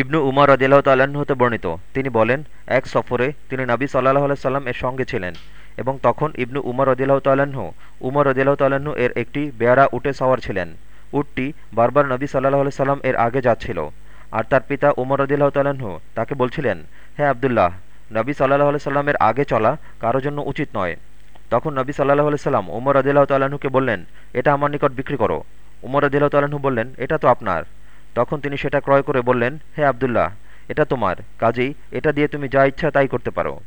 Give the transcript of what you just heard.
ইবনু উমর রদিল্লাহ হতে বর্ণিত। তিনি বলেন, এক সফরে তিনি নবী সাল্লাহ সাল্লাম এর সঙ্গে ছিলেন এবং তখন ইবনু উমর রদিল্লাহ তাল্লাহ্ন উমর রদিল্লাহ তাল্লাহ্ন এর একটি বেয়ারা উটে সাওয়ার ছিলেন। উটটি বারবার নবী সাল্লাহ সাল্লাম এর আগে যাচ্ছিল। আর তার পিতা উমর রদিল্লাহ তাল্লাহ্ন তাকে বলছিলেন হ্যাঁ আবদুল্লাহ, নবী সাল্লাহ সাল্লামের আগে চলা কারও জন্য উচিত নয়। তখন নবী সাল্লাহ সাল্লাম উমর রদিল্লাহ তাল্লাহ্নকে বললেন, এটা আমার নিকট বিক্রি করো। উমর রদিল্লাহ তাল্লাহ্ন বললেন, এটা তো আপনার। তখন তিনি সেটা ক্রয় করে বললেন, হে আবদুল্লাহ, এটা তোমার। কাজেই এটা দিয়ে তুমি যা ইচ্ছা তাই করতে পারো।